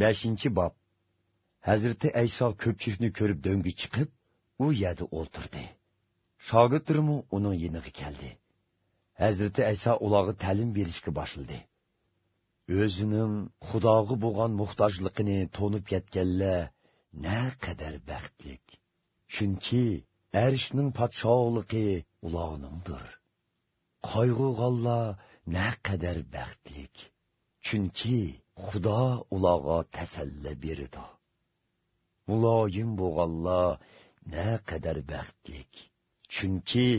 beshinchi bob hazrati ayso ko'pchilikni ko'rib do'ngga chiqib u yerda o'ltirdi shogirdlarmi uning yeniga keldi hazrati ayso ularga ta'lim berishga boshildi o'zining xudoga bo'lgan muhtojligini to'nib yetganlar na qadar baxtlik chunki arishning podshohligi ularningdir qayg'ug'onlar na qadar baxtlik chunki xudo ularga tasalli berdi. Muloyim bo'lganlar na qadar baxtlik. Chunki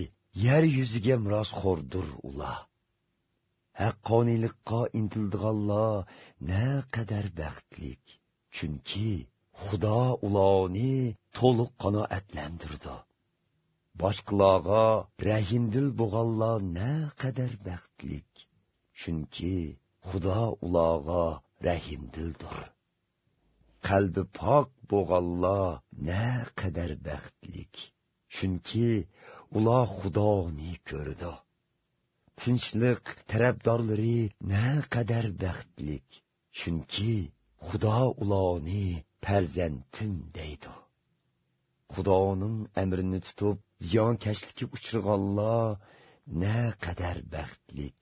yer yuziga mirosxo'rdir ular. Haqqoniylikqa intildiganlar na qadar baxtlik. Chunki xudo ularni to'liq qanoatlantirdi. Boshqalarga rahimdil bo'lganlar na qadar baxtlik. Chunki xudo ularga rahimdildir. Qalbi pok bo'lganlar na qadar baxtlik. Chunki ular xudoni ko'rdi. Tinchlik tarafdorlari na qadar baxtlik. Chunki xudo ularni farzandim deydi. Xudoning amrini tutib ziyonkashlikka uchraganlar na qadar baxtlik.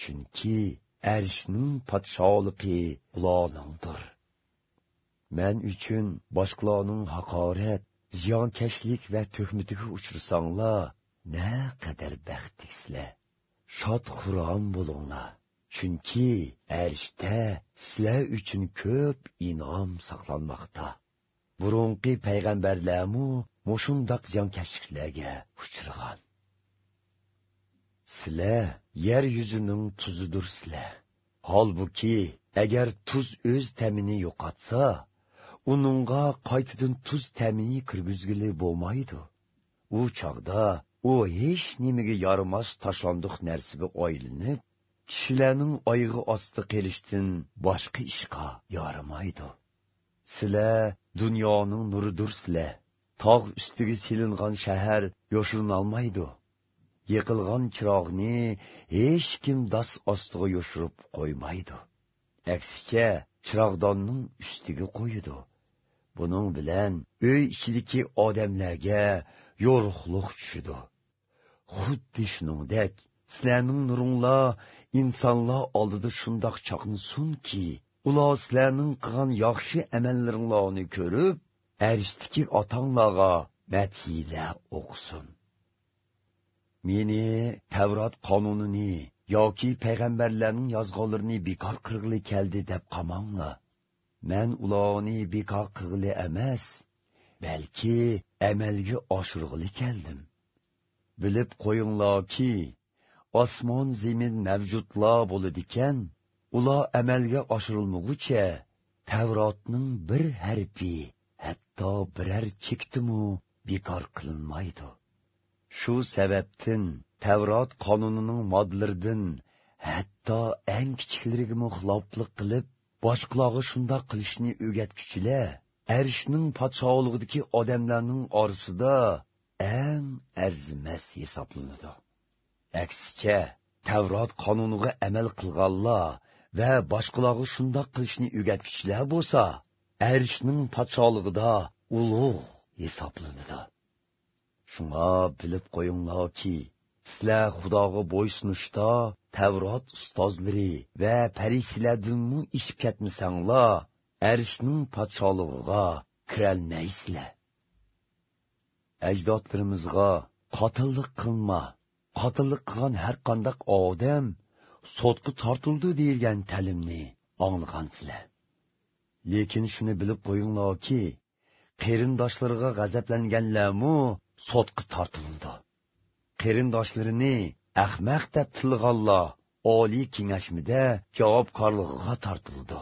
Chunki arshning podsholigi ularningdir man uchun boshqalarning haqorat ziyonkashlik va tuhmatiga uchrasanglar na qadar baxtliksizlar shod xurom bo'linglar chunki arshda sizlar uchun ko'p inom saqlanmoqda burunqi payg'ambarlarmu mushundoq ziyonkashliklarga uchragan sizlar yer yuzining tuzidursizlar holbuki agar tuz o'z ta'mini yo'qotsa uningga qaytadan tuz ta'mini kirgizgili bo'lmaydi u chog'da u hech nimaga yaramas tashondiq narsaga oylinib kishilarning oyig'i osti qilishdan boshqa ishqa yaramaydi sizlar dunyoning nuridirsizlar tog' ustiga silingan shahar yoshirinolmaydi yiqilgan chiroqni hech kim dos ostiga yoshirib qo'ymaydi. Aksicha chiroqdonning ustiga qo'yidi buning bilan uy ichidagi odamlarga yo'riqliq tushidi xuddi shuningdek sizlarning nuringlar insonlar oldida shundoq chaqnasunki ular sizlarning qilgan yaxshi amallaringlarni ko'rib arishdiki otanglarga madhiylar o'qisin. Meni tavrot qonunini yoki payg'ambarlarning yozg'onlarini bekor qilg'ili keldi deb qamanglar. Man ularni bekor qilg'ili emas balki amalga oshirg'ili keldim. Bilib qo'yinglarki osmon zemin mavjudlar bo'ladikan ular amalga oshirilmaguncha tavrotning bir harfi hatto birar chekdimu bekor qilinmaydi. Shu sababdan tavrot qonunining modlaridan hatto eng kichiklariga xiloflik qilib boshqalarga shundoq qilishni o'rgatguchilar arishning podshohligidagi odamlarning orasida eng arzimas hisoblanadi. Aksicha tavrot qonuniga amal qilganlar va boshqalarga shundoq qilishni o'rgatguchilar bo'lsa arishning podshohligida ulug' hisoblanadi. Shunga bilib qo'yinglarki sizlar xudoga bo'ysunishda tavrot ustozlari va farisilardanmi ishib ketmasanglar arishning podshohligiga kirolmaysizlar. Ajdodlarimizga qotillik qilma qotillik qilgan har qanday odam sotqi tortildi deyilgan ta'limni anglansizlar. Lekin shuni bilib qo'yinglarki qarindoshlariga g'azablanganlarmu sotqa tortildi. Qarindoshlarini ahmaq deb tilg'anlar oliy kengashmida javobgarligiga tortildi.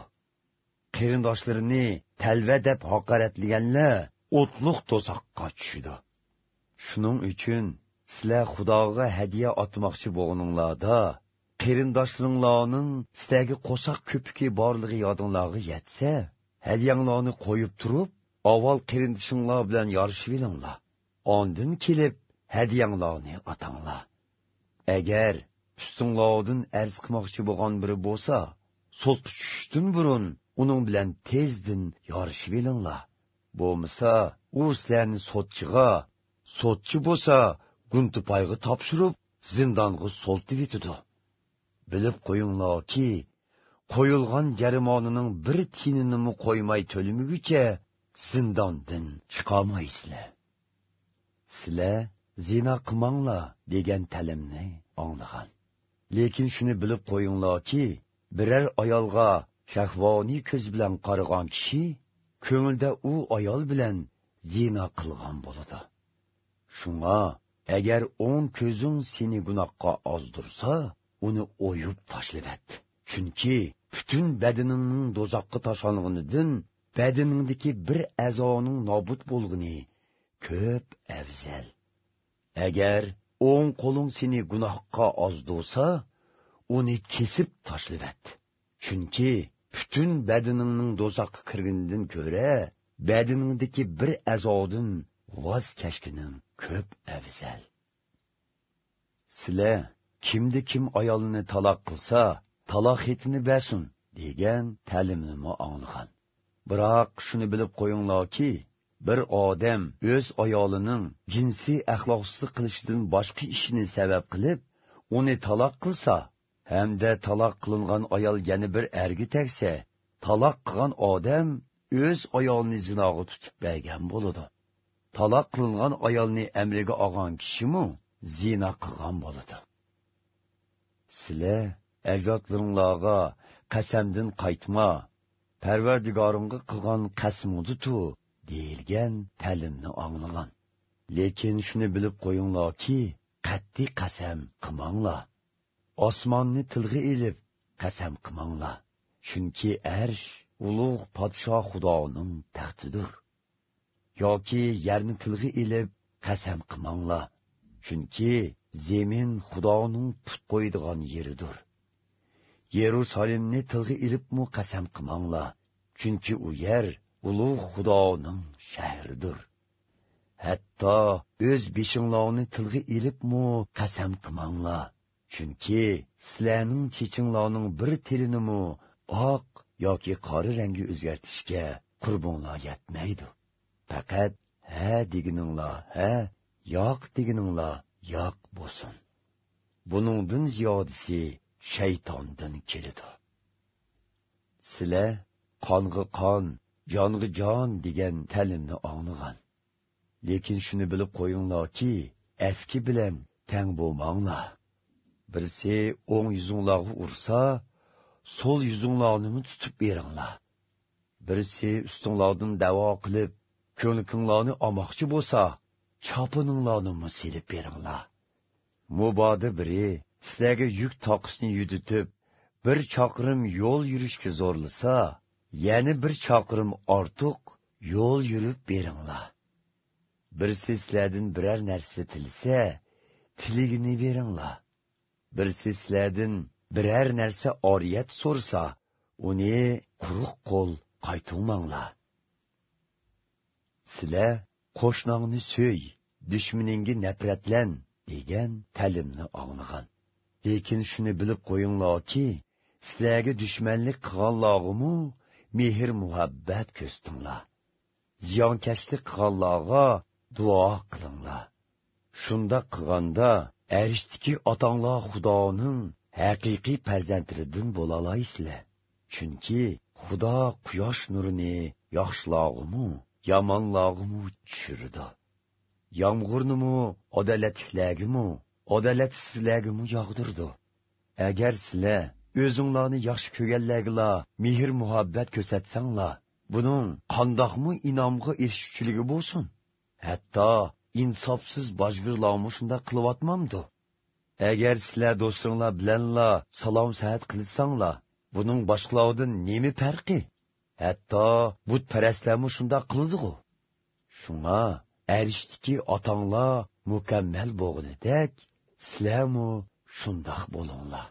Qarindoshlarini talva deb haqoratlaganlar o'tliq to'soqqa tushdi. Shuning uchun sizlar xudoga hadya otmoqchi bo'lganinglarda qarindoshlaringlarning sizlarga qo'saq ko'piki borligi yodinglarga yetsa hadyanglarni qo'yib turib avval qarindishinglar bilan yorishib olinglar. Ondin kelib hadiyanglarni atanglar agar ustinglardan arz qilmoqchi bo'lgan biri bo'lsa so'tqa tushishdan burun uning bilan tezdin yorishib elinglar. Bo'lmasa u sizlarni sotchiga sotchi bo'lsa guntupayga topshirib zindonga so'ltib etidi bilib qo'yinglarki qo'yilgan jarimonining bir tininimi qo'ymay to'limiguncha zindondan chiqolmaysizlar. Sizlar zina qilmanglar degan ta'limni anglagan. Lekin shuni bilib qo'yinglarki biror ayolga shahvoniy ko'z bilan qaragan kishi ko'ngilda u ayol bilan zina qilgan bo'ladi. Shunga agar o'ng ko'zing seni gunohga ozdirsa uni o'yib tashlavat. Chunki butun badaningning do'zaxqa tashlanganidan badaningdagi bir a'zoning nobud bo'lgani ko'p afzal. Agar o'ng qo'ling seni gunohga ozdursa uni kesib tashlavat. Chunki butun badaningning do'zaxga kirganidan ko'ra badaningdagi bir a'zodan voz kechganing ko'p afzal. Sizlar kimdi kim ayolini taloq qilsa taloq xetini bersin degan ta'limni anglagan biroq shuni bilib qo'yinglarki bir odam o'z ayolining jinsiy axloqsizlik qilishidan boshqa ishini sabab qilib uni taloq qilsa hamda taloq qilingan ayol yana bir erga tegsa taloq qilgan odam o'z ayolini zinoga tutib bergan bo'ladi. Taloq qilingan ayolni amriga olgan kishimu zino qilgan bo'ladi. Sizlar ajdodlaringlarga qasamdan qaytma parvardigoringga qilgan qasmuditu deyilgan ta'limni anglagan lekin shuni bilib qo'yinglarki qat'iy qasam qilmanglar. Osmonni tilg'i ilib qasam qilmanglar. Chunki arsh ulug' podsho xudoning taxtidir. Yoki yerni tilg'i ilib qasam qilmanglar. Chunki zemin xudoning put qo'ydigan yeridir. Yerusalimni tilg'i ilibmi qasam qilmanglar. Chunki u yer ulug' xudoning shahridir. Hatto o'z beshinglarni tilg'i ilibmi qasam qilmanglar. Chunki sizlarning chechinglarning bir tilinimi oq yoki qora rangi o'zgartishga qurbonlar yetmaydi. Faqat ha degininglar ha yo'q degininglar yo'q bo'lsin. Buningdan ziyodisi shaytondan keladi sizlar qonga qon jonga jon degan ta'limni anglagan lekin shuni bilib qo'yinglarki eski bilan tang bo'lmanglar. Birsi o'ng yuzinglarga ursa so'l yuzinglarni tutib beringlar. Birisi ustinglardan davo qilib ko'nikinglarni olmoqchi bo'lsa chopininglarni silib beringlar. Mubodi biri sizlarga yuk toqishni yuditib bir chaqirim yo'l yurishga zo'rlasa yana bir chaqirim ortiq yo'l yurib beringlar. Birsi sizlardan biror narsa tilsa tiligini beringlar. Birsi sizlardan biror narsa oriyat so'rsa uni quruq qo'l qaytilmanglar sizlar qo'shningni so'y dushmaningga nafratlan degan ta'limni anglagan lekin shuni bilib qo'yinglarki sizlarga dushmanlik qilganlog'imu mehr muhabbat ko'rstinglar ziyonkashlik qilganlarga duo qilinglar. Shunda qilganda arishdiki otanglar xudoning haqiqiy farzandlaridan bo'lolaysizlar chunki xudo quyosh nurini yaxshilog'imu yomonlog'imu tushirdi. Yomg'irnimu adolatliklargimu odalatsizlagimu yog'dirdi. Agar sizlar o'zinglarni yaxshi ko'rganlarga mehr muhabbat ko'rsatsanglar buning qandoqmi inomga erishuvchiligi bo'lsin. Hatto insofsiz bojbirlarmi shundoq qilyotmamdi agar sizlar do'stinglar bilanla salom saat qilsanglar buning boshqalardan nima farqi? Hatto butparastlarmi shundoq qiladiku shunga arishdiki otanglar mukammal bo'lganidek sizlarmi shundoq bo'linglar.